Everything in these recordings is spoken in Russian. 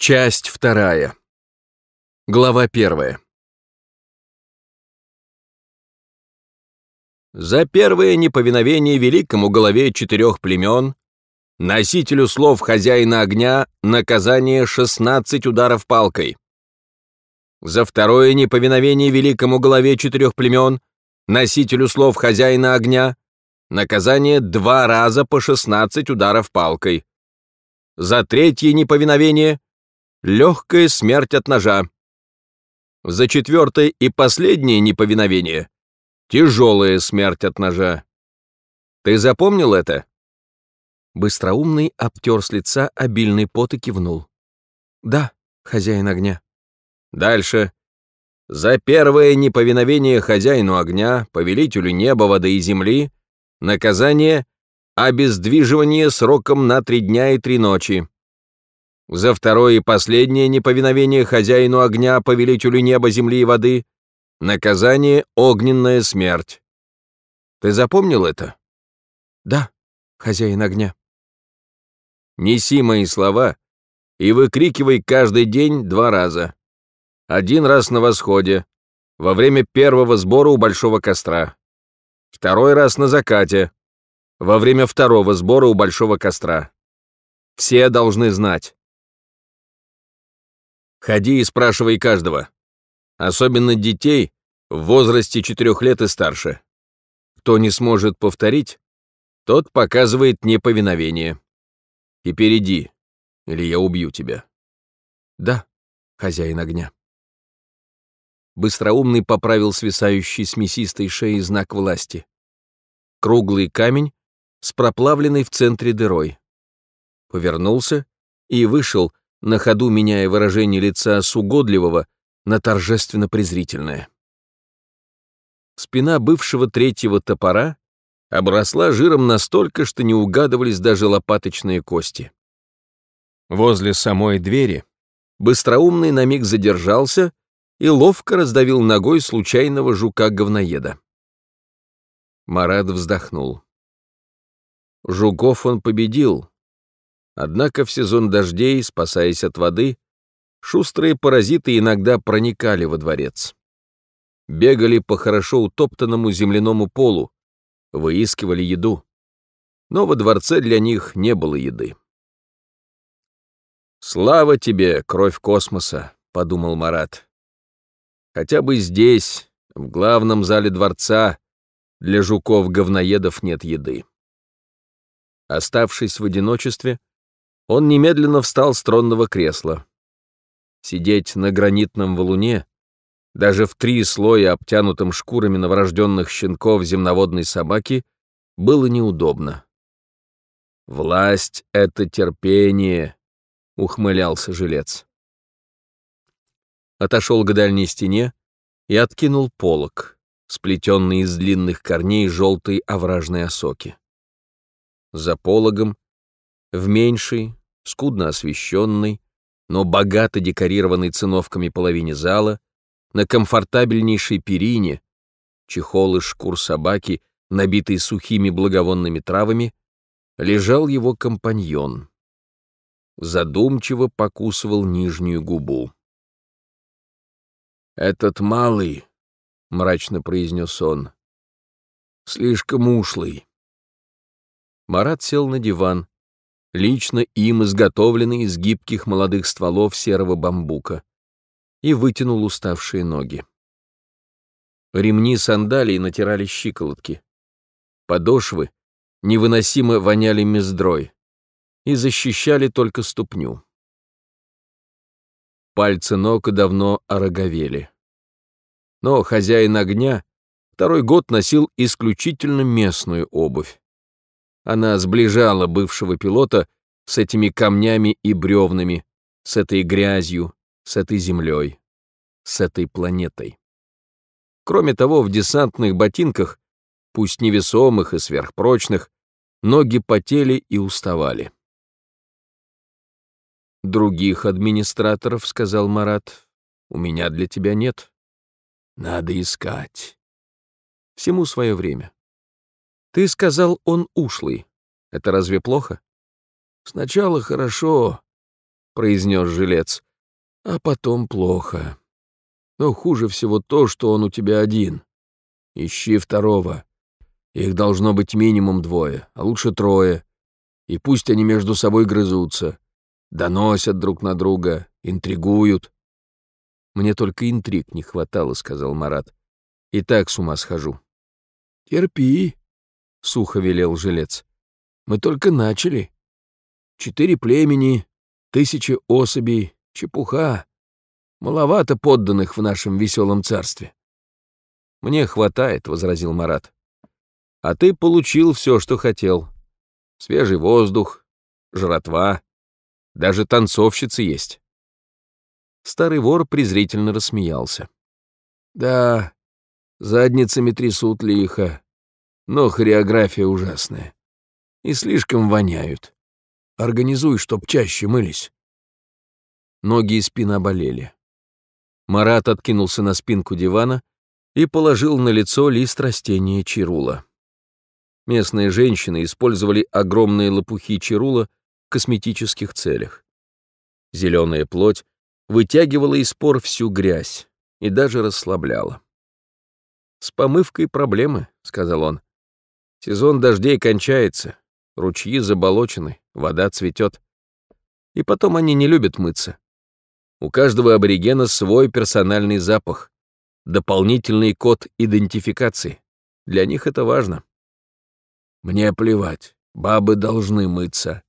Часть вторая. Глава первая. За первое неповиновение великому главе четырех племен, носителю слов хозяина огня, наказание 16 ударов палкой. За второе неповиновение великому главе четырех племен, носителю слов хозяина огня, наказание два раза по 16 ударов палкой. За третье неповиновение — легкая смерть от ножа. За четвертое и последнее неповиновение — тяжелая смерть от ножа. Ты запомнил это? Быстроумный обтер с лица обильный пот и кивнул. «Да, хозяин огня». Дальше. За первое неповиновение хозяину огня, повелителю неба, воды и земли, наказание — обездвиживание сроком на три дня и три ночи. За второе и последнее неповиновение хозяину огня, повелителю неба, земли и воды, наказание — огненная смерть. Ты запомнил это? Да, хозяин огня. Неси мои слова и выкрикивай каждый день два раза. Один раз на восходе, во время первого сбора у большого костра. Второй раз на закате, во время второго сбора у большого костра. Все должны знать. Ходи и спрашивай каждого. Особенно детей в возрасте четырех лет и старше. Кто не сможет повторить, тот показывает неповиновение. Теперь иди, или я убью тебя. Да, хозяин огня. Быстроумный поправил свисающий с мясистой шеи знак власти. Круглый камень с проплавленной в центре дырой. Повернулся и вышел, на ходу меняя выражение лица с угодливого на торжественно-презрительное. Спина бывшего третьего топора обросла жиром настолько, что не угадывались даже лопаточные кости. Возле самой двери быстроумный на миг задержался и ловко раздавил ногой случайного жука-говноеда. Марат вздохнул. Жуков он победил, однако в сезон дождей, спасаясь от воды, шустрые паразиты иногда проникали во дворец. Бегали по хорошо утоптанному земляному полу, выискивали еду. Но во дворце для них не было еды. «Слава тебе, кровь космоса!» — подумал Марат. Хотя бы здесь, в главном зале дворца, для жуков-говноедов нет еды. Оставшись в одиночестве, он немедленно встал с тронного кресла. Сидеть на гранитном валуне, даже в три слоя обтянутым шкурами новорожденных щенков земноводной собаки, было неудобно. «Власть — это терпение», — ухмылялся жилец отошел к дальней стене и откинул полог, сплетенный из длинных корней желтой овражной осоки. За пологом, в меньшей, скудно освещенной, но богато декорированной циновками половине зала, на комфортабельнейшей перине, чехол из шкур собаки, набитый сухими благовонными травами, лежал его компаньон. Задумчиво покусывал нижнюю губу. «Этот малый», — мрачно произнес он, — «слишком ушлый». Марат сел на диван, лично им изготовленный из гибких молодых стволов серого бамбука, и вытянул уставшие ноги. Ремни сандалий натирали щиколотки. Подошвы невыносимо воняли мездрой и защищали только ступню. Пальцы ног давно ороговели. Но хозяин огня второй год носил исключительно местную обувь. Она сближала бывшего пилота с этими камнями и бревнами, с этой грязью, с этой землей, с этой планетой. Кроме того, в десантных ботинках, пусть невесомых и сверхпрочных, ноги потели и уставали. «Других администраторов, — сказал Марат, — у меня для тебя нет. Надо искать. Всему свое время. Ты сказал, он ушлый. Это разве плохо? Сначала хорошо, произнес жилец. «А потом плохо. Но хуже всего то, что он у тебя один. Ищи второго. Их должно быть минимум двое, а лучше трое. И пусть они между собой грызутся, доносят друг на друга, интригуют». «Мне только интриг не хватало», — сказал Марат. «И так с ума схожу». «Терпи», — сухо велел жилец. «Мы только начали. Четыре племени, тысячи особей, чепуха. Маловато подданных в нашем веселом царстве». «Мне хватает», — возразил Марат. «А ты получил все, что хотел. Свежий воздух, жратва, даже танцовщицы есть». Старый вор презрительно рассмеялся. «Да, задницами трясут лихо, но хореография ужасная. И слишком воняют. Организуй, чтоб чаще мылись». Ноги и спина болели. Марат откинулся на спинку дивана и положил на лицо лист растения чирула. Местные женщины использовали огромные лопухи чирула в косметических целях. Зеленая плоть вытягивала из пор всю грязь и даже расслабляла. «С помывкой проблемы», — сказал он. «Сезон дождей кончается, ручьи заболочены, вода цветет. И потом они не любят мыться. У каждого аборигена свой персональный запах, дополнительный код идентификации. Для них это важно». «Мне плевать, бабы должны мыться».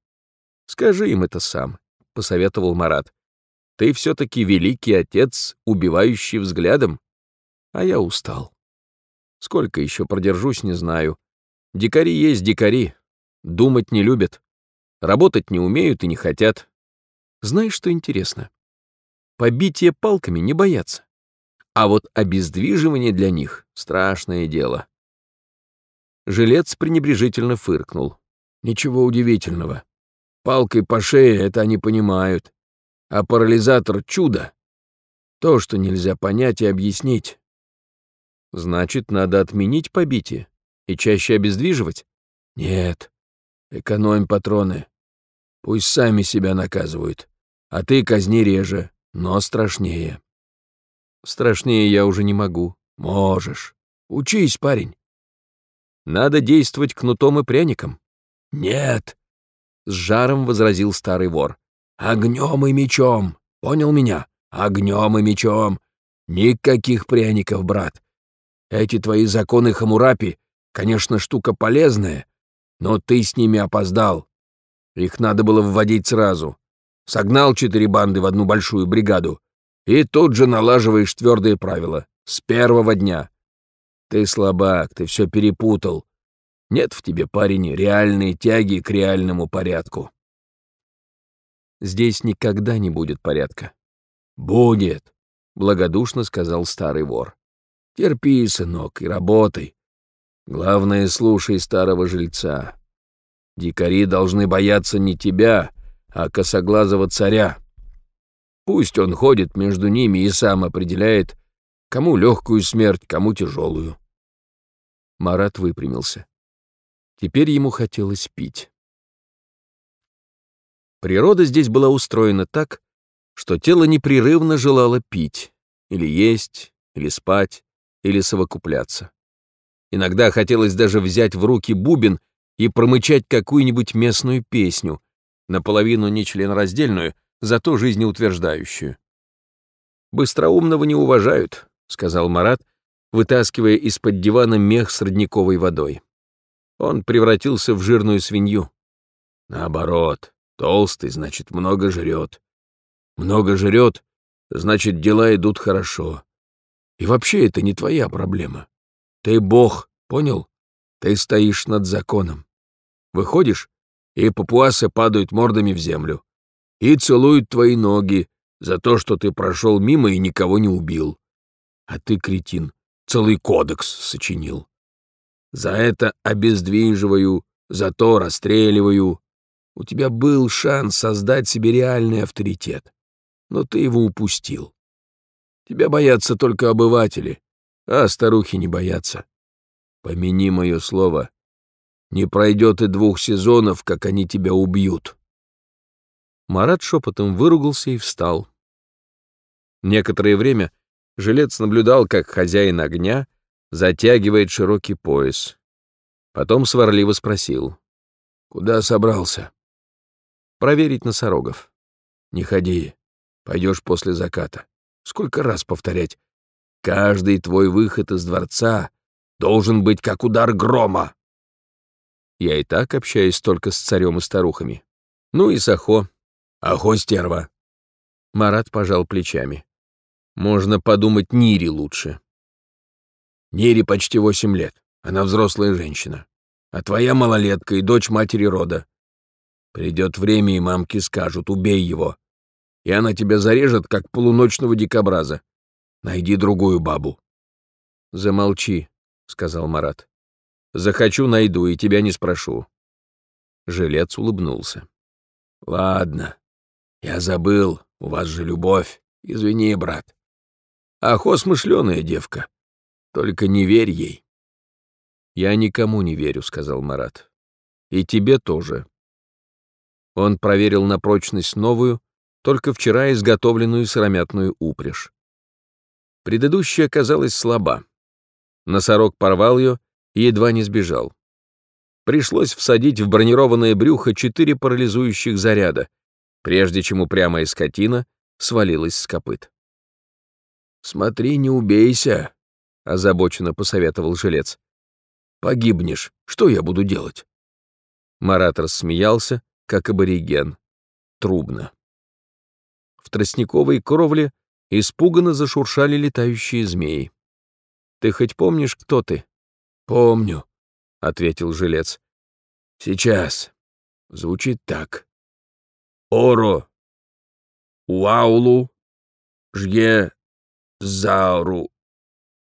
«Скажи им это сам», — посоветовал Марат. Ты все-таки великий отец, убивающий взглядом. А я устал. Сколько еще продержусь, не знаю. Дикари есть дикари. Думать не любят. Работать не умеют и не хотят. Знаешь, что интересно? Побитие палками не боятся. А вот обездвиживание для них — страшное дело. Жилец пренебрежительно фыркнул. Ничего удивительного. Палкой по шее это они понимают а парализатор — чудо. То, что нельзя понять и объяснить. Значит, надо отменить побитие и чаще обездвиживать? Нет, экономь патроны. Пусть сами себя наказывают. А ты казни реже, но страшнее. Страшнее я уже не могу. Можешь. Учись, парень. Надо действовать кнутом и пряником. Нет, — с жаром возразил старый вор. Огнем и мечом. Понял меня? Огнем и мечом. Никаких пряников, брат. Эти твои законы Хамурапи, конечно, штука полезная, но ты с ними опоздал. Их надо было вводить сразу. Согнал четыре банды в одну большую бригаду. И тут же налаживаешь твердые правила. С первого дня. Ты слабак, ты все перепутал. Нет в тебе, парень, реальной тяги к реальному порядку. Здесь никогда не будет порядка. Будет, благодушно сказал старый вор. Терпи, сынок, и работай. Главное, слушай старого жильца. Дикари должны бояться не тебя, а косоглазого царя. Пусть он ходит между ними и сам определяет, кому легкую смерть, кому тяжелую. Марат выпрямился. Теперь ему хотелось пить. Природа здесь была устроена так, что тело непрерывно желало пить, или есть, или спать, или совокупляться. Иногда хотелось даже взять в руки бубен и промычать какую-нибудь местную песню, наполовину нечленораздельную, зато жизнеутверждающую. «Быстроумного не уважают», — сказал Марат, вытаскивая из-под дивана мех с родниковой водой. Он превратился в жирную свинью. Наоборот, Толстый, значит, много жрет. Много жрет, значит, дела идут хорошо. И вообще это не твоя проблема. Ты бог, понял? Ты стоишь над законом. Выходишь, и папуасы падают мордами в землю. И целуют твои ноги за то, что ты прошел мимо и никого не убил. А ты, кретин, целый кодекс сочинил. За это обездвиживаю, за то расстреливаю, у тебя был шанс создать себе реальный авторитет, но ты его упустил. Тебя боятся только обыватели, а старухи не боятся. Помяни мое слово, не пройдет и двух сезонов, как они тебя убьют. Марат шепотом выругался и встал. Некоторое время жилец наблюдал, как хозяин огня затягивает широкий пояс. Потом сварливо спросил. «Куда собрался?» «Проверить носорогов». «Не ходи. Пойдешь после заката. Сколько раз повторять? Каждый твой выход из дворца должен быть как удар грома». Я и так общаюсь только с царем и старухами. Ну и с Ахо. Стерва. Марат пожал плечами. Можно подумать, Нири лучше. Нири почти восемь лет. Она взрослая женщина. А твоя малолетка и дочь матери рода. Придет время, и мамки скажут, убей его. И она тебя зарежет, как полуночного дикобраза. Найди другую бабу. Замолчи, сказал Марат. Захочу, найду, и тебя не спрошу. Жилец улыбнулся. Ладно, я забыл, у вас же любовь. Извини, брат. Ахо смышленая девка. Только не верь ей. Я никому не верю, сказал Марат. И тебе тоже. Он проверил на прочность новую, только вчера изготовленную сыромятную упряжь. Предыдущая оказалась слаба. Носорог порвал ее и едва не сбежал. Пришлось всадить в бронированное брюхо четыре парализующих заряда, прежде чем упрямая скотина свалилась с копыт. «Смотри, не убейся», — озабоченно посоветовал жилец. «Погибнешь, что я буду делать?» Марат рассмеялся, как абориген. Трубно. В тростниковой кровле испуганно зашуршали летающие змеи. «Ты хоть помнишь, кто ты?» «Помню», — ответил жилец. «Сейчас. Звучит так. Оро. Уаулу. Жье. Зару.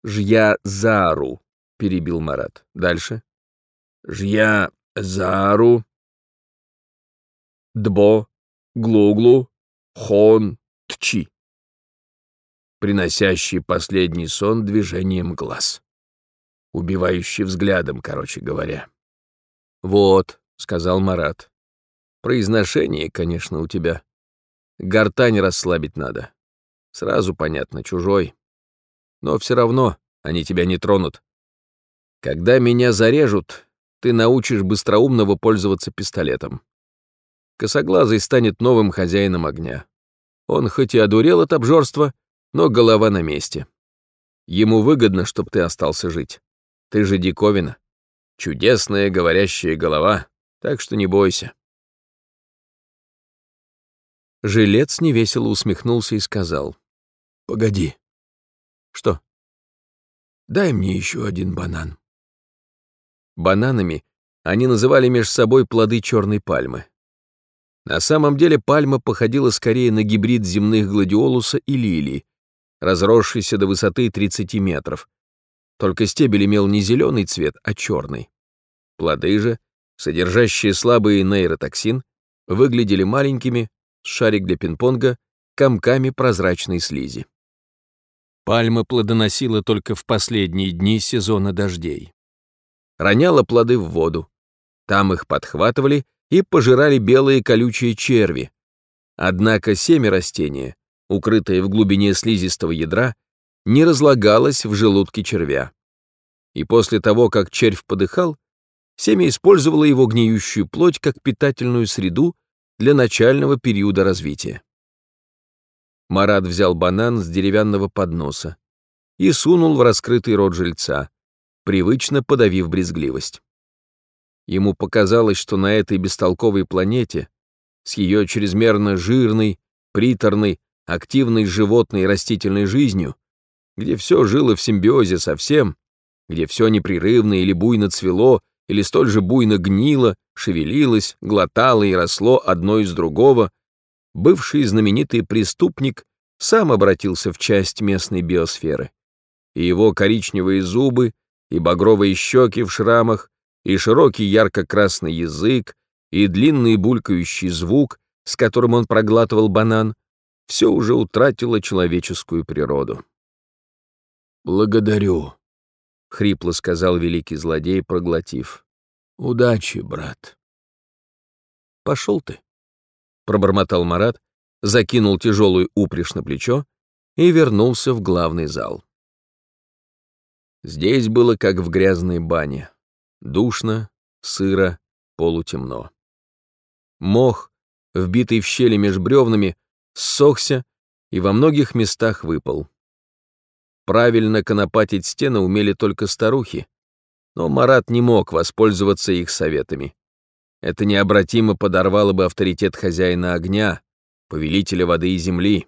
Жья Зару, перебил Марат. Дальше. Жья Зару. Дбо. Глуглу. Хон. Тчи. Приносящий последний сон движением глаз. Убивающий взглядом, короче говоря. Вот, сказал Марат. Произношение, конечно, у тебя. Гортань расслабить надо. Сразу понятно, чужой. Но все равно они тебя не тронут. Когда меня зарежут, ты научишь быстроумного пользоваться пистолетом. Косоглазый станет новым хозяином огня. Он хоть и одурел от обжорства, но голова на месте. Ему выгодно, чтобы ты остался жить. Ты же диковина. Чудесная говорящая голова, так что не бойся. Жилец невесело усмехнулся и сказал. Погоди. Что? Дай мне еще один банан. Бананами они называли меж собой плоды черной пальмы. На самом деле пальма походила скорее на гибрид земных гладиолуса и лилии, разросшийся до высоты 30 метров. Только стебель имел не зеленый цвет, а черный. Плоды же, содержащие слабый нейротоксин, выглядели маленькими, шарик для пинг-понга, комками прозрачной слизи. Пальма плодоносила только в последние дни сезона дождей. Роняла плоды в воду. Там их подхватывали и пожирали белые колючие черви. Однако семя растения, укрытое в глубине слизистого ядра, не разлагалось в желудке червя. И после того, как червь подыхал, семя использовало его гниющую плоть как питательную среду для начального периода развития. Марат взял банан с деревянного подноса и сунул в раскрытый рот жильца, привычно подавив брезгливость. Ему показалось, что на этой бестолковой планете, с ее чрезмерно жирной, приторной, активной животной и растительной жизнью, где все жило в симбиозе со всем, где все непрерывно или буйно цвело, или столь же буйно гнило, шевелилось, глотало и росло одно из другого, бывший знаменитый преступник сам обратился в часть местной биосферы. И его коричневые зубы, и багровые щеки в шрамах, и широкий ярко-красный язык, и длинный булькающий звук, с которым он проглатывал банан, все уже утратило человеческую природу. «Благодарю», — хрипло сказал великий злодей, проглотив. «Удачи, брат». «Пошел ты», — пробормотал Марат, закинул тяжелую упряжь на плечо и вернулся в главный зал. Здесь было как в грязной бане. Душно, сыро, полутемно. Мох, вбитый в щели меж бревнами, ссохся и во многих местах выпал. Правильно конопатить стены умели только старухи, но Марат не мог воспользоваться их советами. Это необратимо подорвало бы авторитет хозяина огня, повелителя воды и земли.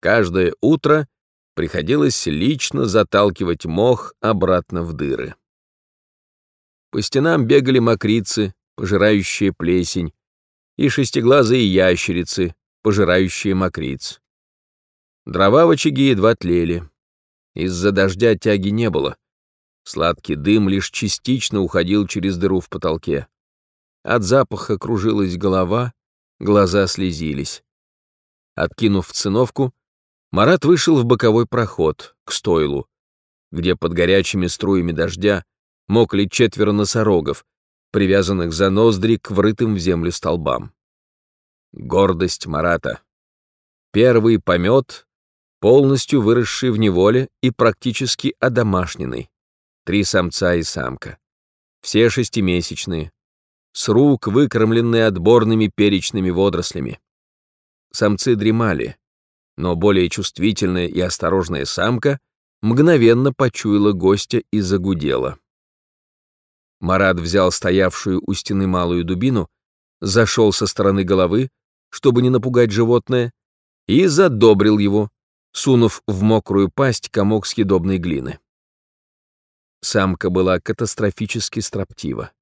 Каждое утро приходилось лично заталкивать мох обратно в дыры. По стенам бегали мокрицы, пожирающие плесень, и шестиглазые ящерицы, пожирающие мокриц. Дрова в очаге едва тлели. Из-за дождя тяги не было. Сладкий дым лишь частично уходил через дыру в потолке. От запаха кружилась голова, глаза слезились. Откинув циновку, Марат вышел в боковой проход, к стойлу, где под горячими струями дождя мокли четверо носорогов, привязанных за ноздри к врытым в землю столбам. Гордость Марата. Первый помет, полностью выросший в неволе и практически одомашненный. Три самца и самка. Все шестимесячные. С рук выкормленные отборными перечными водорослями. Самцы дремали, но более чувствительная и осторожная самка мгновенно почуяла гостя и загудела. Марат взял стоявшую у стены малую дубину, зашел со стороны головы, чтобы не напугать животное, и задобрил его, сунув в мокрую пасть комок съедобной глины. Самка была катастрофически строптива.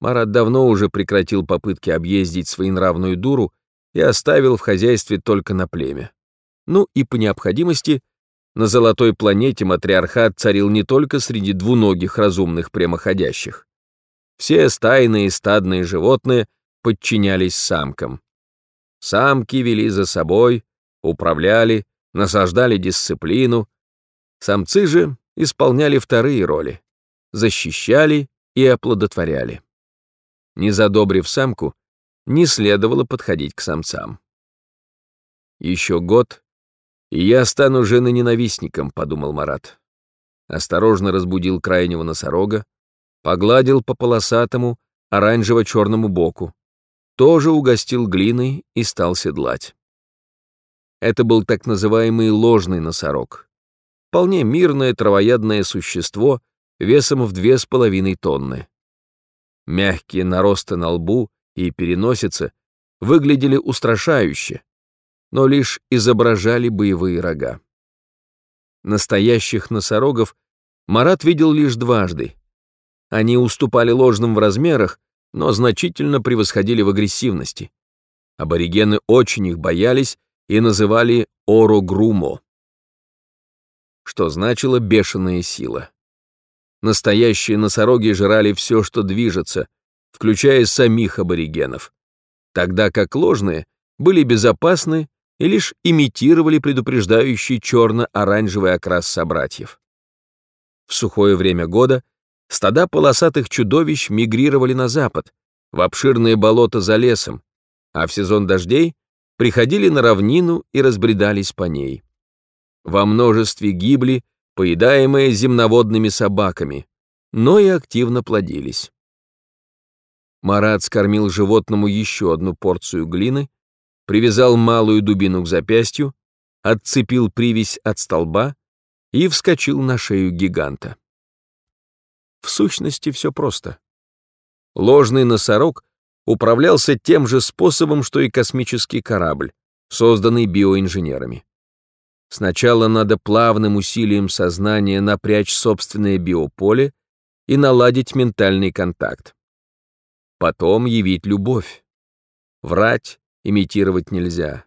Марат давно уже прекратил попытки объездить своенравную дуру и оставил в хозяйстве только на племя. Ну и по необходимости на золотой планете матриархат царил не только среди двуногих разумных прямоходящих. Все стайные и стадные животные подчинялись самкам. Самки вели за собой, управляли, насаждали дисциплину. Самцы же исполняли вторые роли, защищали и оплодотворяли. Не задобрив самку, не следовало подходить к самцам. Еще год, «И я стану женой-ненавистником», — подумал Марат. Осторожно разбудил крайнего носорога, погладил по полосатому, оранжево-черному боку, тоже угостил глиной и стал седлать. Это был так называемый ложный носорог. Вполне мирное травоядное существо весом в две с половиной тонны. Мягкие наросты на лбу и переносице выглядели устрашающе, но лишь изображали боевые рога. Настоящих носорогов Марат видел лишь дважды. Они уступали ложным в размерах, но значительно превосходили в агрессивности. Аборигены очень их боялись и называли Орогрумо, что значило «бешеная сила». Настоящие носороги жрали все, что движется, включая самих аборигенов, тогда как ложные были безопасны и лишь имитировали предупреждающий черно-оранжевый окрас собратьев. В сухое время года стада полосатых чудовищ мигрировали на запад, в обширные болота за лесом, а в сезон дождей приходили на равнину и разбредались по ней. Во множестве гибли, поедаемые земноводными собаками, но и активно плодились. Марат скормил животному еще одну порцию глины привязал малую дубину к запястью, отцепил привязь от столба и вскочил на шею гиганта. В сущности, все просто. Ложный носорог управлялся тем же способом, что и космический корабль, созданный биоинженерами. Сначала надо плавным усилием сознания напрячь собственное биополе и наладить ментальный контакт. Потом явить любовь. Врать, имитировать нельзя.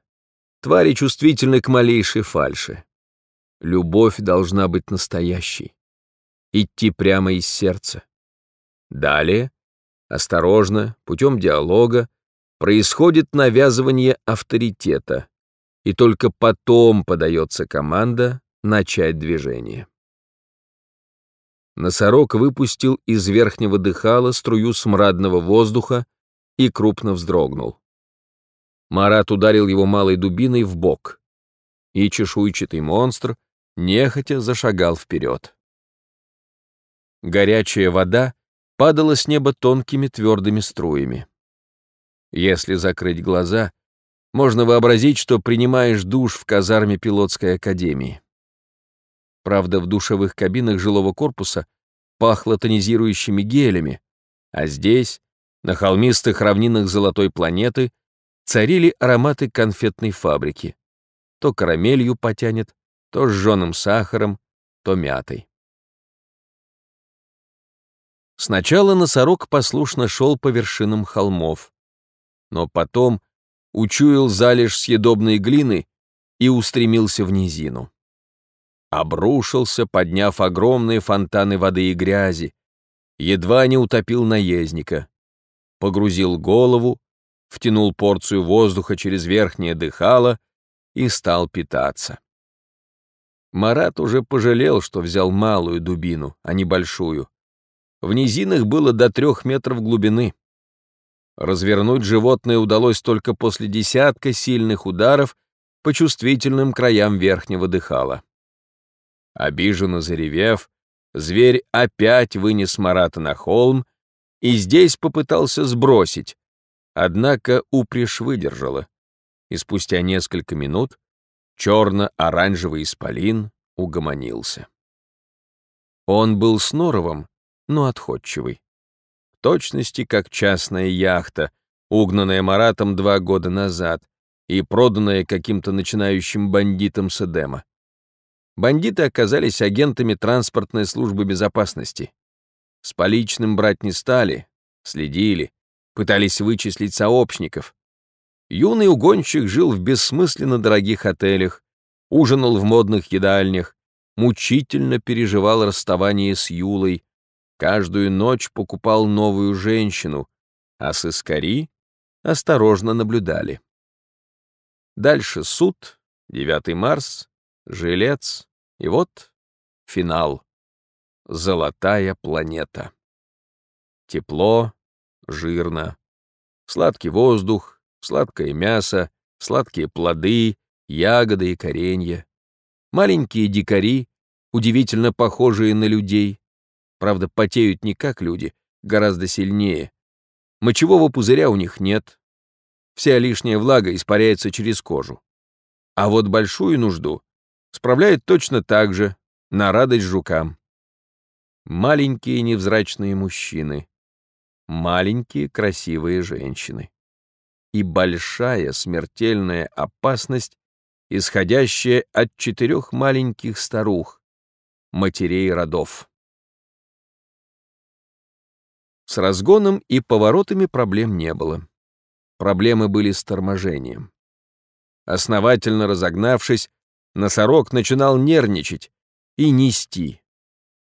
Твари чувствительны к малейшей фальши. Любовь должна быть настоящей. Идти прямо из сердца. Далее, осторожно, путем диалога, происходит навязывание авторитета, и только потом подается команда начать движение. Носорог выпустил из верхнего дыхала струю смрадного воздуха и крупно вздрогнул. Марат ударил его малой дубиной в бок, и чешуйчатый монстр нехотя зашагал вперед. Горячая вода падала с неба тонкими твердыми струями. Если закрыть глаза, можно вообразить, что принимаешь душ в казарме пилотской академии. Правда, в душевых кабинах жилого корпуса пахло тонизирующими гелями, а здесь, на холмистых равнинах золотой планеты, царили ароматы конфетной фабрики. То карамелью потянет, то жженым сахаром, то мятой. Сначала носорог послушно шел по вершинам холмов, но потом учуял залежь съедобной глины и устремился в низину. Обрушился, подняв огромные фонтаны воды и грязи, едва не утопил наездника, погрузил голову, втянул порцию воздуха через верхнее дыхало и стал питаться. Марат уже пожалел, что взял малую дубину, а не большую. В низинах было до трех метров глубины. Развернуть животное удалось только после десятка сильных ударов по чувствительным краям верхнего дыхала. Обиженно заревев, зверь опять вынес Марата на холм и здесь попытался сбросить, однако упряжь выдержала, и спустя несколько минут черно-оранжевый исполин угомонился. Он был с норовом, но отходчивый. В точности, как частная яхта, угнанная Маратом два года назад и проданная каким-то начинающим бандитом с Эдема. Бандиты оказались агентами транспортной службы безопасности. С поличным брать не стали, следили, пытались вычислить сообщников. Юный угонщик жил в бессмысленно дорогих отелях, ужинал в модных едальнях, мучительно переживал расставание с Юлой, каждую ночь покупал новую женщину, а сыскари осторожно наблюдали. Дальше суд, девятый Марс, жилец, и вот финал. Золотая планета. Тепло, жирно, сладкий воздух, сладкое мясо, сладкие плоды, ягоды и коренья. Маленькие дикари, удивительно похожие на людей. Правда, потеют не как люди, гораздо сильнее. Мочевого пузыря у них нет. Вся лишняя влага испаряется через кожу. А вот большую нужду справляет точно так же, на радость жукам. Маленькие невзрачные мужчины, маленькие красивые женщины и большая смертельная опасность, исходящая от четырех маленьких старух, матерей родов. С разгоном и поворотами проблем не было. Проблемы были с торможением. Основательно разогнавшись, Носорог начинал нервничать и нести.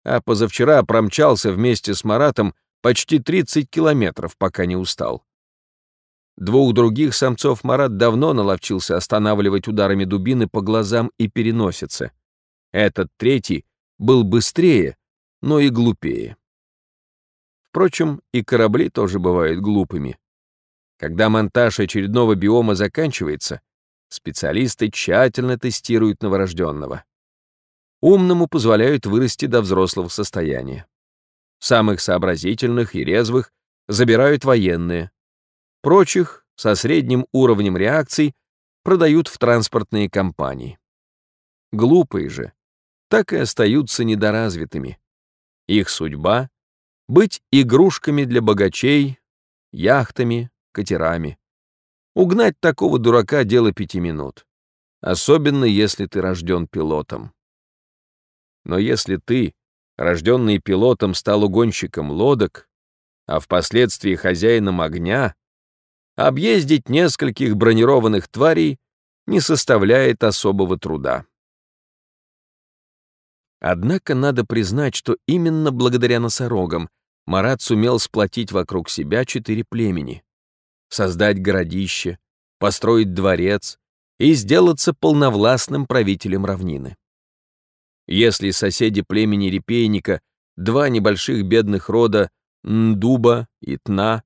А позавчера промчался вместе с Маратом почти 30 километров, пока не устал. Двух других самцов Марат давно наловчился останавливать ударами дубины по глазам и переносице. Этот третий был быстрее, но и глупее. Впрочем, и корабли тоже бывают глупыми. Когда монтаж очередного биома заканчивается, Специалисты тщательно тестируют новорожденного. Умному позволяют вырасти до взрослого состояния. Самых сообразительных и резвых забирают военные. Прочих, со средним уровнем реакций, продают в транспортные компании. Глупые же так и остаются недоразвитыми. Их судьба — быть игрушками для богачей, яхтами, катерами. Угнать такого дурака — дело пяти минут. Особенно, если ты рожден пилотом. Но если ты, рожденный пилотом, стал угонщиком лодок, а впоследствии хозяином огня, объездить нескольких бронированных тварей не составляет особого труда. Однако надо признать, что именно благодаря носорогам Марат сумел сплотить вокруг себя четыре племени создать городище, построить дворец и сделаться полновластным правителем равнины. Если соседи племени репейника, два небольших бедных рода Ндуба и Тна,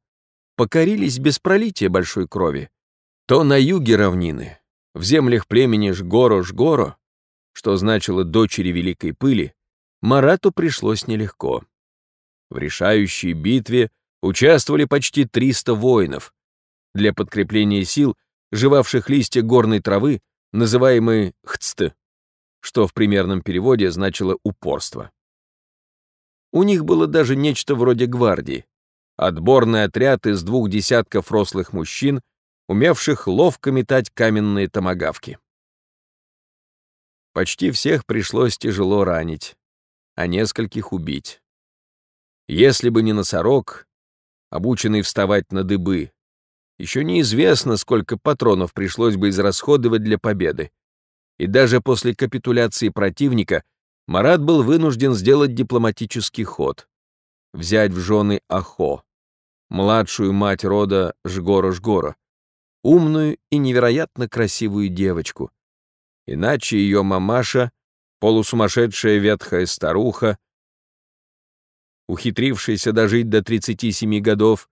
покорились без пролития большой крови, то на юге равнины, в землях племени Жгоро-Жгоро, что значило «дочери Великой Пыли», Марату пришлось нелегко. В решающей битве участвовали почти 300 воинов. Для подкрепления сил, жевавших листья горной травы, называемые хцт, что в примерном переводе значило «упорство». У них было даже нечто вроде гвардии. Отборный отряд из двух десятков рослых мужчин, умевших ловко метать каменные томагавки. Почти всех пришлось тяжело ранить, а нескольких убить. Если бы не носорог, обученный вставать на дыбы, еще неизвестно, сколько патронов пришлось бы израсходовать для победы. И даже после капитуляции противника Марат был вынужден сделать дипломатический ход. Взять в жены Ахо, младшую мать рода Жгора-Жгора, умную и невероятно красивую девочку. Иначе ее мамаша, полусумасшедшая ветхая старуха, ухитрившаяся дожить до 37 годов,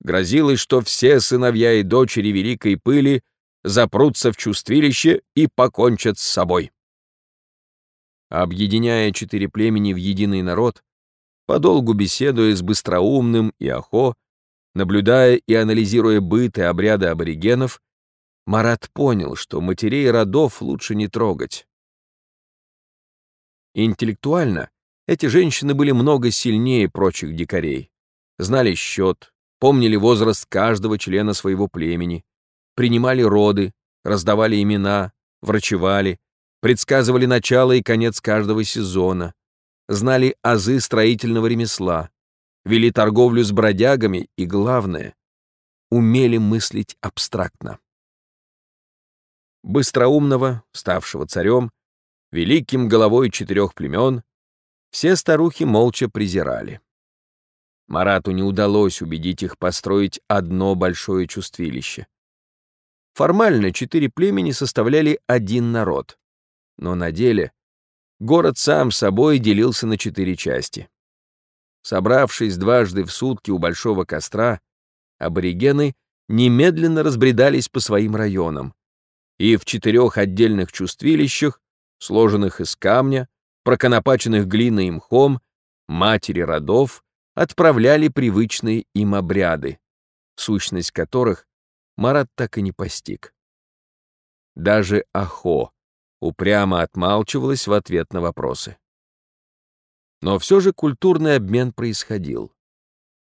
грозилась, что все сыновья и дочери Великой Пыли запрутся в чувствилище и покончат с собой. Объединяя четыре племени в единый народ, подолгу беседуя с быстроумным и Ахо, наблюдая и анализируя быт и обряды аборигенов, Марат понял, что матерей родов лучше не трогать. Интеллектуально эти женщины были много сильнее прочих дикарей, знали счет, помнили возраст каждого члена своего племени, принимали роды, раздавали имена, врачевали, предсказывали начало и конец каждого сезона, знали азы строительного ремесла, вели торговлю с бродягами и, главное, умели мыслить абстрактно. Быстроумного, ставшего царем, великим головой четырех племен, все старухи молча презирали. Марату не удалось убедить их построить одно большое чувствилище. Формально четыре племени составляли один народ, но на деле город сам собой делился на четыре части. Собравшись дважды в сутки у большого костра, аборигены немедленно разбредались по своим районам, и в четырех отдельных чувствилищах, сложенных из камня, проконопаченных глиной и мхом, матери родов отправляли привычные им обряды, сущность которых Марат так и не постиг. Даже Ахо, упрямо отмалчивалась в ответ на вопросы. Но все же культурный обмен происходил.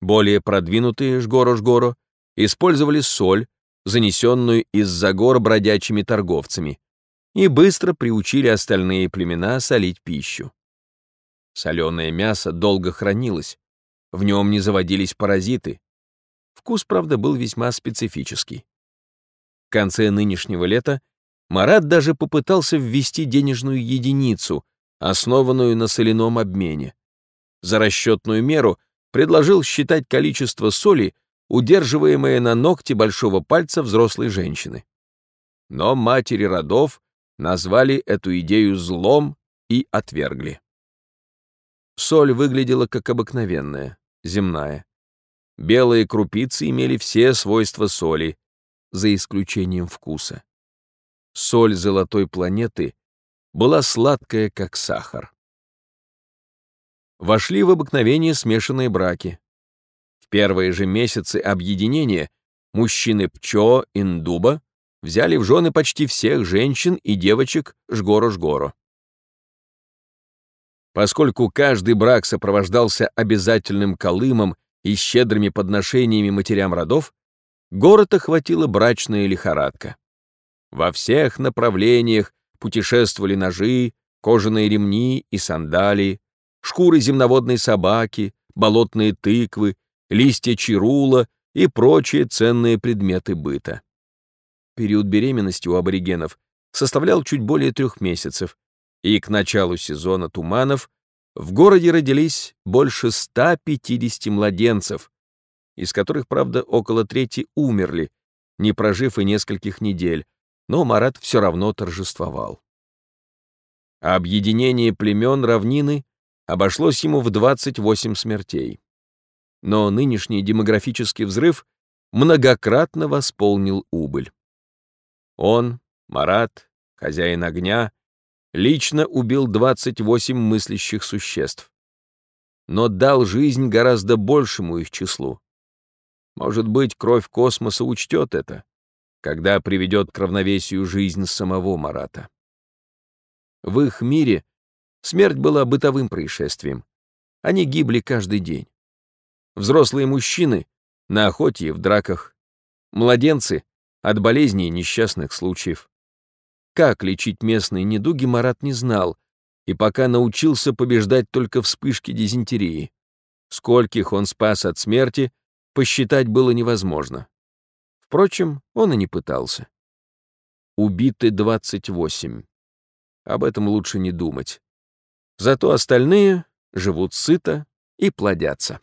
Более продвинутые Жгоро-Жгоро использовали соль, занесенную из-за гор бродячими торговцами, и быстро приучили остальные племена солить пищу. Соленое мясо долго хранилось, в нем не заводились паразиты. Вкус, правда, был весьма специфический. В конце нынешнего лета Марат даже попытался ввести денежную единицу, основанную на соляном обмене. За расчетную меру предложил считать количество соли, удерживаемое на ногте большого пальца взрослой женщины. Но матери родов назвали эту идею злом и отвергли. Соль выглядела как обыкновенная, земная. Белые крупицы имели все свойства соли, за исключением вкуса соль золотой планеты была сладкая, как сахар. Вошли в обыкновение смешанные браки. Первые же месяцы объединения мужчины Пчо, Индуба взяли в жены почти всех женщин и девочек Жгоро-Жгоро. Поскольку каждый брак сопровождался обязательным колымом и щедрыми подношениями матерям родов, город охватила брачная лихорадка. Во всех направлениях путешествовали ножи, кожаные ремни и сандалии, шкуры земноводной собаки, болотные тыквы, листья чирула и прочие ценные предметы быта. Период беременности у аборигенов составлял чуть более трех месяцев, и к началу сезона туманов в городе родились больше 150 младенцев, из которых, правда, около трети умерли, не прожив и нескольких недель, но Марат все равно торжествовал. Объединение племен равнины обошлось ему в 28 смертей. Но нынешний демографический взрыв многократно восполнил убыль. Он, Марат, хозяин огня, лично убил 28 мыслящих существ. Но дал жизнь гораздо большему их числу. Может быть, кровь космоса учтет это, когда приведет к равновесию жизнь самого Марата. В их мире смерть была бытовым происшествием. Они гибли каждый день. Взрослые мужчины на охоте и в драках. Младенцы от болезней и несчастных случаев. Как лечить местные недуги, Марат не знал, и пока научился побеждать только вспышки дизентерии. Скольких он спас от смерти, посчитать было невозможно. Впрочем, он и не пытался. Убиты 28. Об этом лучше не думать. Зато остальные живут сыто и плодятся.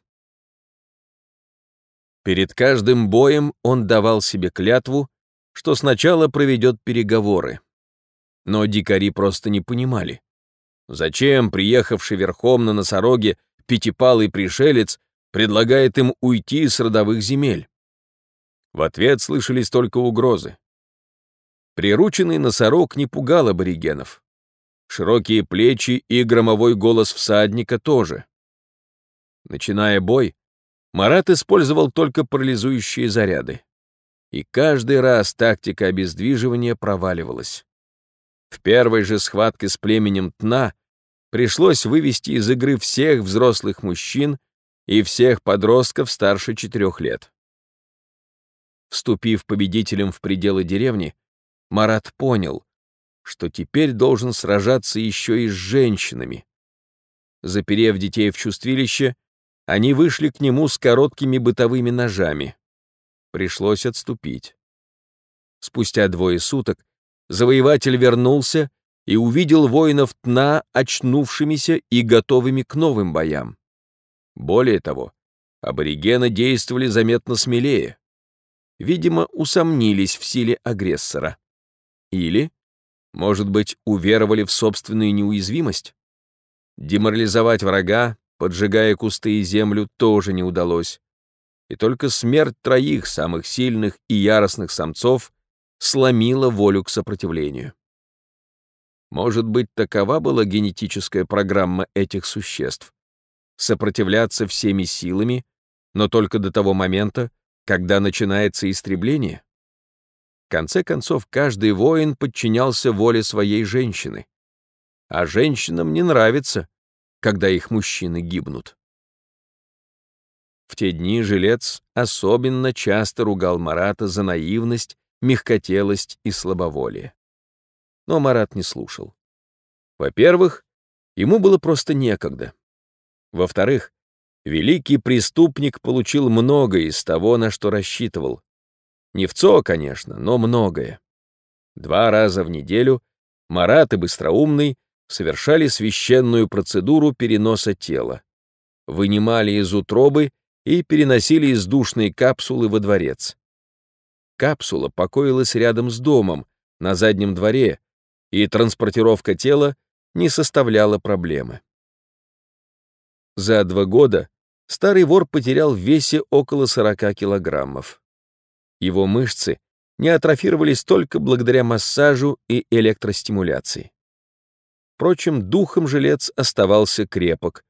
Перед каждым боем он давал себе клятву, что сначала проведет переговоры. Но дикари просто не понимали. Зачем приехавший верхом на носороге пятипалый пришелец предлагает им уйти с родовых земель? В ответ слышались только угрозы. Прирученный носорог не пугал аборигенов. Широкие плечи и громовой голос всадника тоже. Начиная бой, Марат использовал только парализующие заряды. И каждый раз тактика обездвиживания проваливалась. В первой же схватке с племенем Тна пришлось вывести из игры всех взрослых мужчин и всех подростков старше четырех лет. Вступив победителем в пределы деревни, Марат понял, что теперь должен сражаться еще и с женщинами. Заперев детей в чувствилище, они вышли к нему с короткими бытовыми ножами. Пришлось отступить. Спустя двое суток завоеватель вернулся и увидел воинов Тна очнувшимися и готовыми к новым боям. Более того, аборигены действовали заметно смелее. Видимо, усомнились в силе агрессора. Или, может быть, уверовали в собственную неуязвимость? Деморализовать врага поджигая кусты и землю, тоже не удалось. И только смерть троих самых сильных и яростных самцов сломила волю к сопротивлению. Может быть, такова была генетическая программа этих существ — сопротивляться всеми силами, но только до того момента, когда начинается истребление? В конце концов, каждый воин подчинялся воле своей женщины. А женщинам не нравится, когда их мужчины гибнут. В те дни жилец особенно часто ругал Марата за наивность, мягкотелость и слабоволие. Но Марат не слушал. Во-первых, ему было просто некогда. Во-вторых, великий преступник получил многое из того, на что рассчитывал. Не в ЦО, конечно, но многое. Два раза в неделю Марат и Быстроумный совершали священную процедуру переноса тела, вынимали из утробы и переносили из душной капсулы во дворец. Капсула покоилась рядом с домом, на заднем дворе, и транспортировка тела не составляла проблемы. За два года старый вор потерял в весе около 40 килограммов. Его мышцы не атрофировались только благодаря массажу и электростимуляции. Впрочем, духом жилец оставался крепок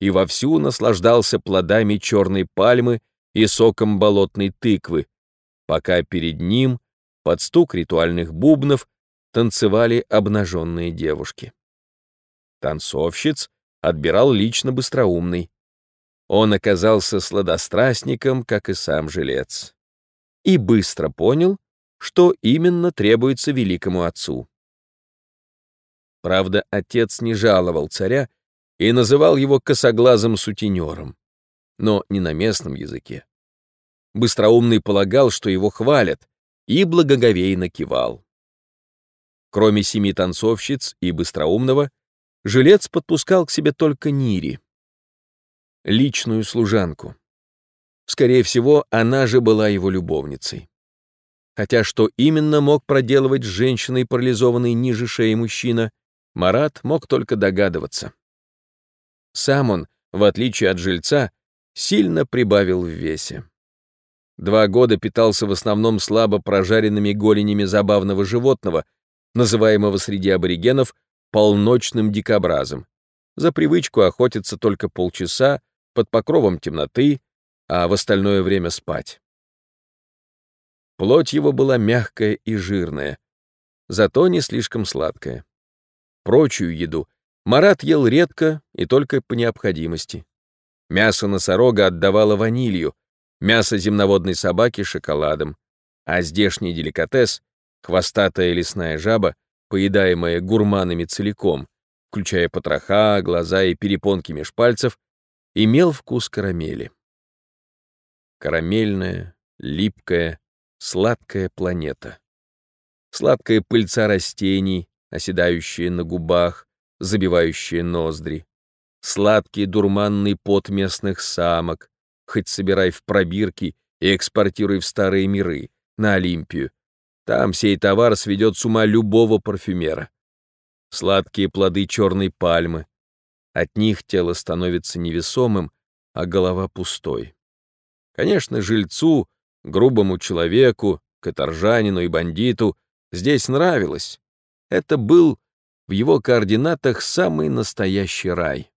и вовсю наслаждался плодами черной пальмы и соком болотной тыквы, пока перед ним, под стук ритуальных бубнов, танцевали обнаженные девушки. Танцовщиц отбирал лично быстроумный. Он оказался сладострастником, как и сам жилец. И быстро понял, что именно требуется великому отцу. Правда, отец не жаловал царя и называл его косоглазым сутенером, но не на местном языке. Быстроумный полагал, что его хвалят, и благоговейно кивал. Кроме семи танцовщиц и быстроумного, жилец подпускал к себе только Нири, личную служанку. Скорее всего, она же была его любовницей. Хотя что именно мог проделывать с женщиной, парализованной ниже шеи мужчина, Марат мог только догадываться. Сам он, в отличие от жильца, сильно прибавил в весе. Два года питался в основном слабо прожаренными голенями забавного животного, называемого среди аборигенов полночным дикобразом. За привычку охотиться только полчаса под покровом темноты, а в остальное время спать. Плоть его была мягкая и жирная, зато не слишком сладкая. Прочую еду Марат ел редко и только по необходимости. Мясо носорога отдавало ванилью, мясо земноводной собаки — шоколадом, а здешний деликатес — хвостатая лесная жаба, поедаемая гурманами целиком, включая потроха, глаза и перепонки меж пальцев, имел вкус карамели. Карамельная, липкая, сладкая планета. Сладкая пыльца растений, оседающая на губах, забивающая ноздри. Сладкий дурманный пот местных самок, хоть собирай в пробирки и экспортируй в старые миры, на Олимпию. Там сей товар сведет с ума любого парфюмера. Сладкие плоды черной пальмы. От них тело становится невесомым, а голова пустой. Конечно, жильцу, грубому человеку, каторжанину и бандиту здесь нравилось. Это был в его координатах самый настоящий рай.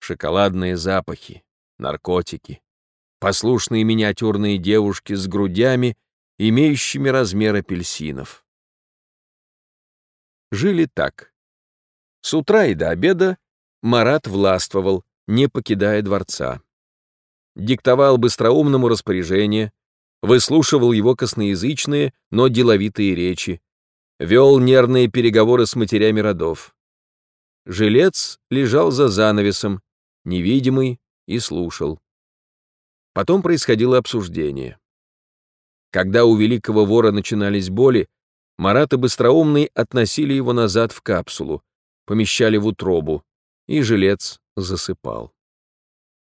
Шоколадные запахи, наркотики, послушные миниатюрные девушки с грудями, имеющими размер апельсинов. Жили так. С утра и до обеда Марат властвовал, не покидая дворца. Диктовал быстроумному распоряжение, выслушивал его косноязычные, но деловитые речи, вел нервные переговоры с матерями родов. Жилец лежал за занавесом, невидимый, и слушал. Потом происходило обсуждение. Когда у великого вора начинались боли, Марат и Быстроумный относили его назад в капсулу, помещали в утробу, и жилец засыпал.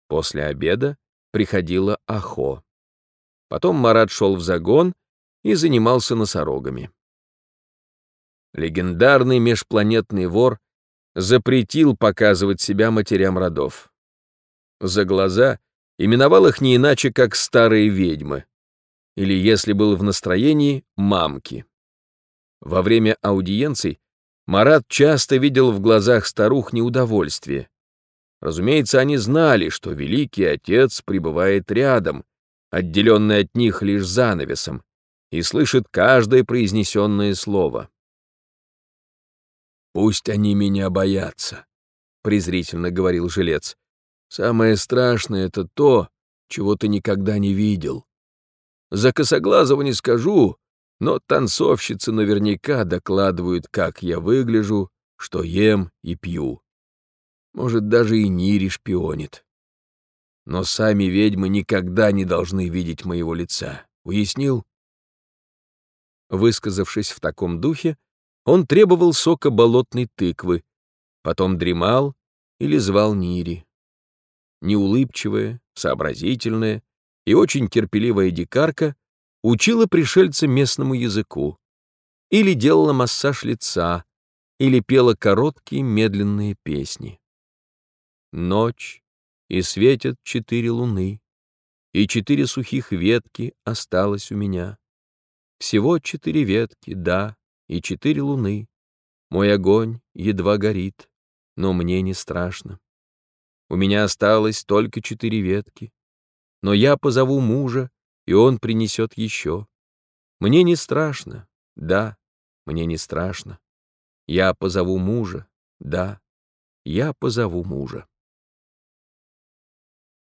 После обеда приходила Ахо. Потом Марат шел в загон и занимался носорогами. Легендарный межпланетный вор запретил показывать себя матерям родов. За глаза — Именовал их не иначе, как старые ведьмы. Или, если был в настроении, мамки. Во время аудиенций Марат часто видел в глазах старух неудовольствие. Разумеется, они знали, что Великий Отец пребывает рядом, отделенный от них лишь занавесом, и слышит каждое произнесенное слово. «Пусть они меня боятся», — презрительно говорил жилец. Самое страшное — это то, чего ты никогда не видел. За Косоглазого не скажу, но танцовщицы наверняка докладывают, как я выгляжу, что ем и пью. Может, даже и Нири шпионит. Но сами ведьмы никогда не должны видеть моего лица. Уяснил? Высказавшись в таком духе, он требовал сока болотной тыквы, потом дремал или звал Нири неулыбчивая, сообразительная и очень терпеливая дикарка учила пришельца местному языку, или делала массаж лица, или пела короткие медленные песни. Ночь, и светят четыре луны, и четыре сухих ветки осталось у меня. Всего четыре ветки, да, и четыре луны. Мой огонь едва горит, но мне не страшно. У меня осталось только четыре ветки. Но я позову мужа, и он принесет еще. Мне не страшно, да, мне не страшно. Я позову мужа, да, я позову мужа.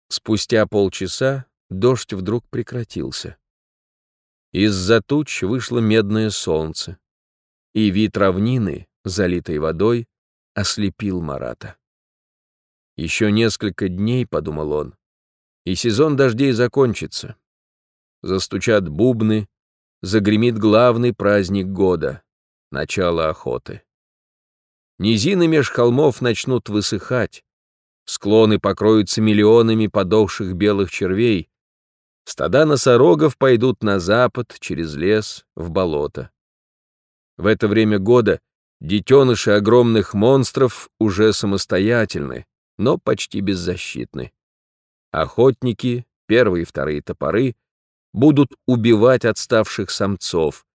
Спустя полчаса дождь вдруг прекратился. Из-за туч вышло медное солнце, и вид равнины, залитой водой, ослепил Марата. Еще несколько дней, — подумал он, — и сезон дождей закончится. Застучат бубны, загремит главный праздник года — начало охоты. Низины меж холмов начнут высыхать, склоны покроются миллионами подохших белых червей, стада носорогов пойдут на запад, через лес, в болото. В это время года детеныши огромных монстров уже самостоятельны, но почти беззащитны. Охотники, первые и вторые топоры будут убивать отставших самцов,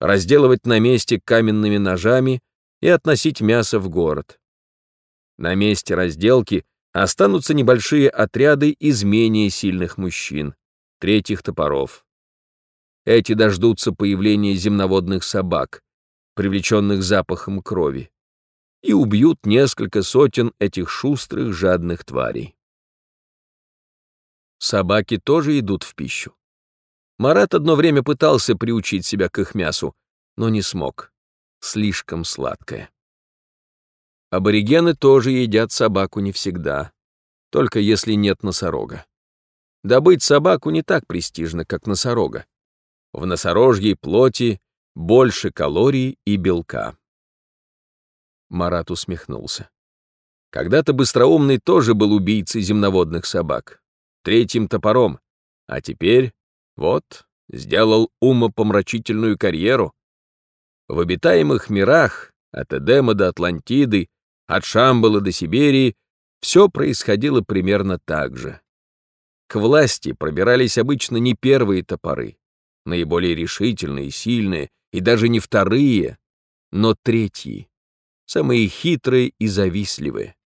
разделывать на месте каменными ножами и относить мясо в город. На месте разделки останутся небольшие отряды из менее сильных мужчин, третьих топоров. Эти дождутся появления земноводных собак, привлеченных запахом крови, и убьют несколько сотен этих шустрых жадных тварей. Собаки тоже идут в пищу. Марат одно время пытался приучить себя к их мясу, но не смог. Слишком сладкое. Аборигены тоже едят собаку не всегда, только если нет носорога. Добыть собаку не так престижно, как носорога. В носорожьей плоти больше калорий и белка. Марат усмехнулся. Когда-то Быстроумный тоже был убийцей земноводных собак, третьим топором, а теперь, вот, сделал умопомрачительную карьеру. В обитаемых мирах, от Эдема до Атлантиды, от Шамбала до Сибири, все происходило примерно так же. К власти пробирались обычно не первые топоры, наиболее решительные, сильные, и даже не вторые, но третьи, самые хитрые и завистливые,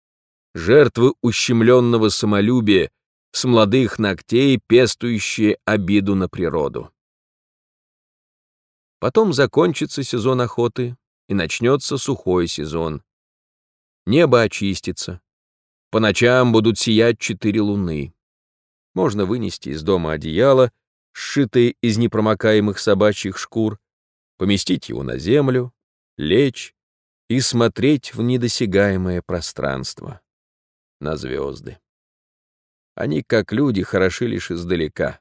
жертвы ущемленного самолюбия, с молодых ногтей пестующие обиду на природу. Потом закончится сезон охоты, и начнется сухой сезон. Небо очистится. По ночам будут сиять четыре луны. Можно вынести из дома одеяло, сшитое из непромокаемых собачьих шкур, поместить его на землю, лечь и смотреть в недосягаемое пространство, на звезды. Они, как люди, хороши лишь издалека.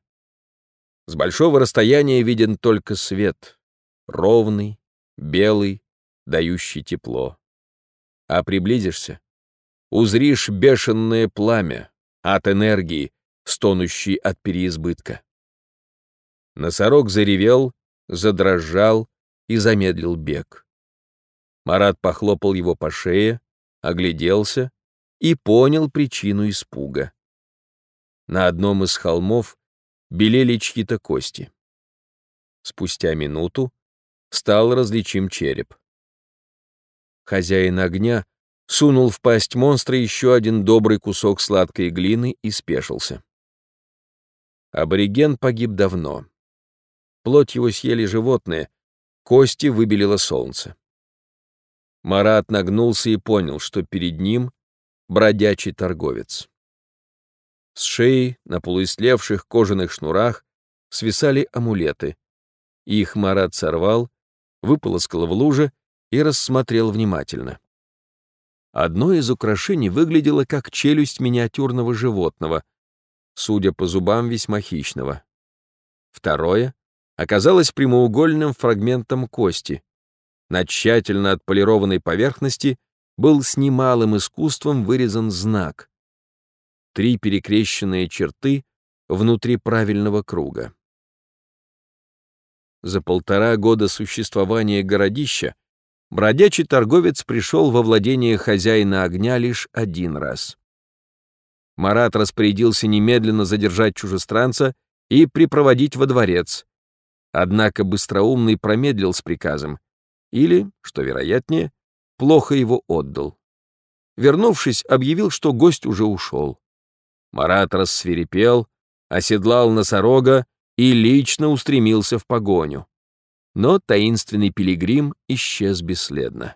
С большого расстояния виден только свет, ровный, белый, дающий тепло. А приблизишься — узришь бешеное пламя от энергии, стонущей от переизбытка. Носорог заревел, задрожал и замедлил бег. Марат похлопал его по шее, огляделся и понял причину испуга. На одном из холмов белели чьи-то кости. Спустя минуту стал различим череп. Хозяин огня сунул в пасть монстра еще один добрый кусок сладкой глины и спешился. Абориген погиб давно. Плоть его съели животные, кости выбелило солнце. Марат нагнулся и понял, что перед ним бродячий торговец. С шеи на полуистлевших кожаных шнурах свисали амулеты. Их Марат сорвал, выполоскал в луже и рассмотрел внимательно. Одно из украшений выглядело как челюсть миниатюрного животного, судя по зубам весьма хищного. Второе оказалось прямоугольным фрагментом кости. На тщательно отполированной поверхности был с немалым искусством вырезан знак три перекрещенные черты внутри правильного круга. За полтора года существования городища бродячий торговец пришел во владение хозяина огня лишь один раз. Марат распорядился немедленно задержать чужестранца и припроводить во дворец. Однако быстроумный промедлил с приказом, или, что вероятнее, плохо его отдал. Вернувшись, объявил, что гость уже ушел. Марат рассверепел, оседлал носорога и лично устремился в погоню. Но таинственный пилигрим исчез бесследно.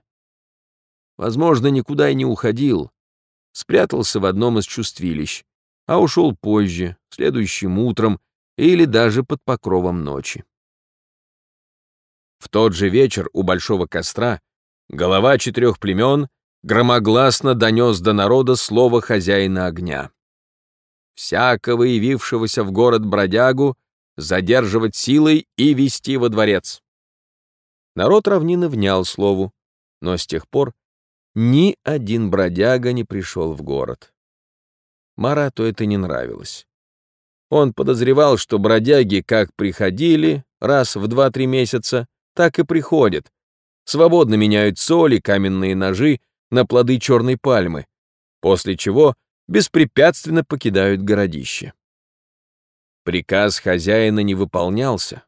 Возможно, никуда и не уходил. Спрятался в одном из чувствилищ, а ушел позже, следующим утром или даже под покровом ночи. В тот же вечер у большого костра голова четырех племен громогласно донес до народа слово хозяина огня всякого явившегося в город бродягу задерживать силой и вести во дворец. Народ равнины внял слову, но с тех пор ни один бродяга не пришел в город. Марату это не нравилось. Он подозревал, что бродяги как приходили раз в два-три месяца, так и приходят, свободно меняют соли, каменные ножи на плоды черной пальмы, после чего беспрепятственно покидают городище. Приказ хозяина не выполнялся,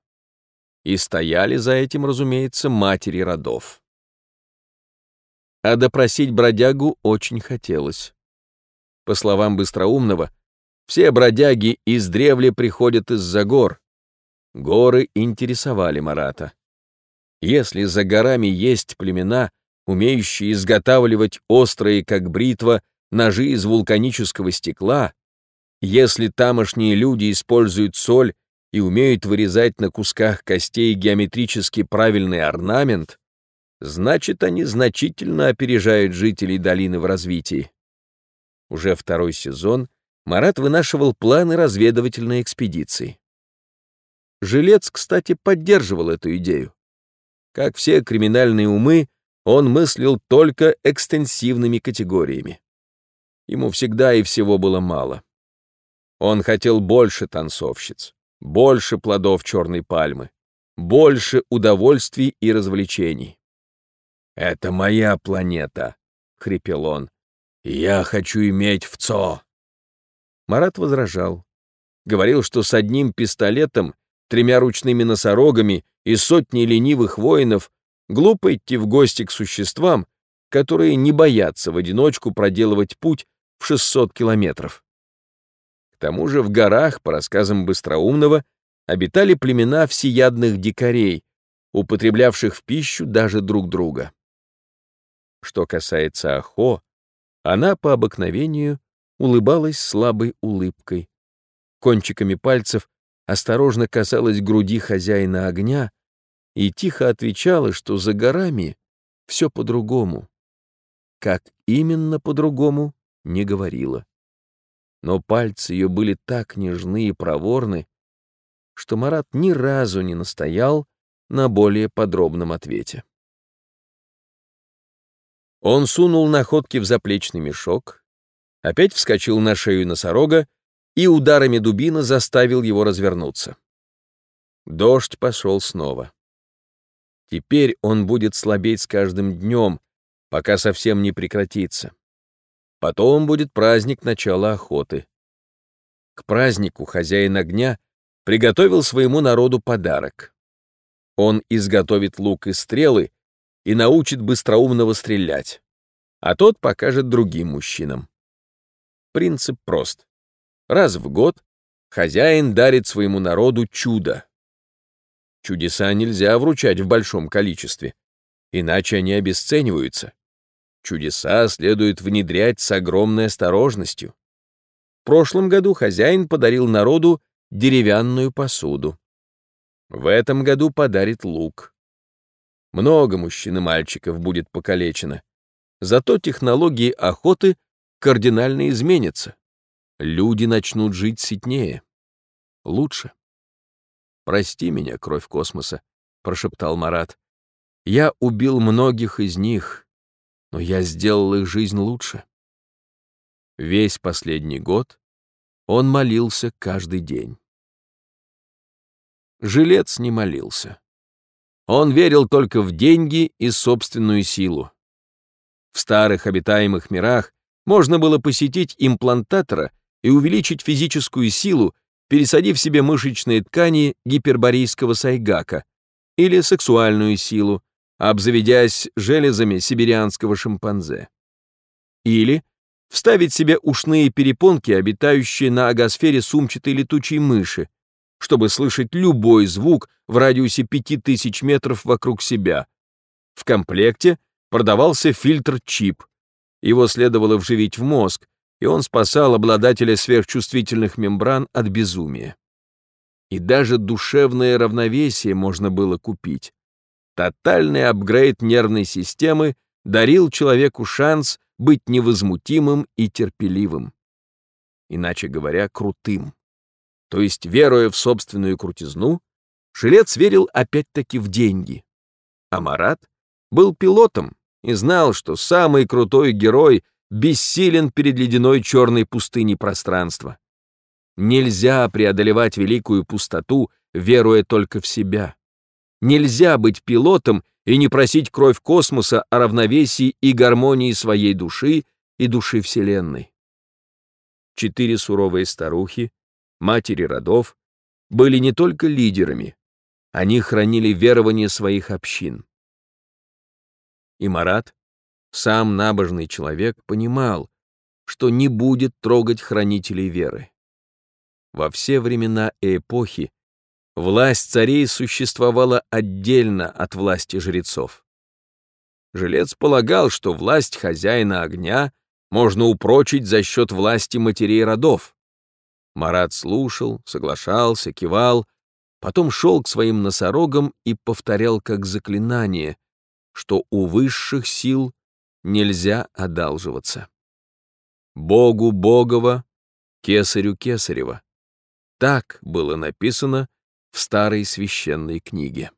и стояли за этим, разумеется, матери родов. А допросить бродягу очень хотелось. По словам Быстроумного, все бродяги издревле приходят из-за гор. Горы интересовали Марата. Если за горами есть племена, умеющие изготавливать острые, как бритва, ножи из вулканического стекла, если тамошние люди используют соль и умеют вырезать на кусках костей геометрически правильный орнамент, значит, они значительно опережают жителей долины в развитии. Уже второй сезон Марат вынашивал планы разведывательной экспедиции. Жилец, кстати, поддерживал эту идею. Как все криминальные умы, он мыслил только экстенсивными категориями. Ему всегда и всего было мало. Он хотел больше танцовщиц, больше плодов черной пальмы, больше удовольствий и развлечений. «Это моя планета», — хрипел он. «Я хочу иметь в ЦО». Марат возражал. Говорил, что с одним пистолетом, тремя ручными носорогами и сотней ленивых воинов глупо идти в гости к существам, которые не боятся в одиночку проделывать путь в 600 километров. К тому же в горах, по рассказам Быстроумного, обитали племена всеядных дикарей, употреблявших в пищу даже друг друга. Что касается Ахо, она по обыкновению улыбалась слабой улыбкой. Кончиками пальцев осторожно касалась груди хозяина огня и тихо отвечала, что за горами все по-другому. Как именно по-другому, не говорила. Но пальцы ее были так нежны и проворны, что Марат ни разу не настоял на более подробном ответе. Он сунул находки в заплечный мешок, опять вскочил на шею носорога и ударами дубина заставил его развернуться. Дождь пошел снова. Теперь он будет слабеть с каждым днем, пока совсем не прекратится. Потом будет праздник начала охоты. К празднику хозяин огня приготовил своему народу подарок. Он изготовит лук и стрелы и научит быстроумного стрелять, а тот покажет другим мужчинам. Принцип прост. Раз в год хозяин дарит своему народу чудо. Чудеса нельзя вручать в большом количестве, иначе они обесцениваются. Чудеса следует внедрять с огромной осторожностью. В прошлом году хозяин подарил народу деревянную посуду. В этом году подарит лук. Много мужчин и мальчиков будет покалечено. Зато технологии охоты кардинально изменятся. Люди начнут жить ситнее. Лучше. «Прости меня, кровь космоса», — прошептал Марат. «Я убил многих из них, но я сделал их жизнь лучше». Весь последний год он молился каждый день. Жилец не молился. Он верил только в деньги и собственную силу. В старых обитаемых мирах можно было посетить имплантатора и увеличить физическую силу, пересадив себе мышечные ткани гиперборейского сайгака или сексуальную силу, обзаведясь железами сибирианского шимпанзе. Или вставить себе ушные перепонки, обитающие на агосфере сумчатой летучей мыши, чтобы слышать любой звук в радиусе 5000 метров вокруг себя. В комплекте продавался фильтр-чип. Его следовало вживить в мозг, и он спасал обладателя сверхчувствительных мембран от безумия. И даже душевное равновесие можно было купить. Тотальный апгрейд нервной системы дарил человеку шанс быть невозмутимым и терпеливым. Иначе говоря, крутым то есть, веруя в собственную крутизну, Жилец верил опять-таки в деньги. А Марат был пилотом и знал, что самый крутой герой бессилен перед ледяной черной пустыней пространства. Нельзя преодолевать великую пустоту, веруя только в себя. Нельзя быть пилотом и не просить кровь космоса о равновесии и гармонии своей души и души Вселенной. Четыре суровые старухи, матери родов, были не только лидерами, они хранили верование своих общин. И Марат, сам набожный человек, понимал, что не будет трогать хранителей веры. Во все времена и эпохи власть царей существовала отдельно от власти жрецов. Жилец полагал, что власть хозяина огня можно упрочить за счет власти матерей родов. Марат слушал, соглашался, кивал, потом шел к своим носорогам и повторял как заклинание, что у высших сил нельзя одалживаться. Богу Богова, кесарю Кесарева. Так было написано в старой священной книге.